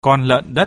con lợn đất.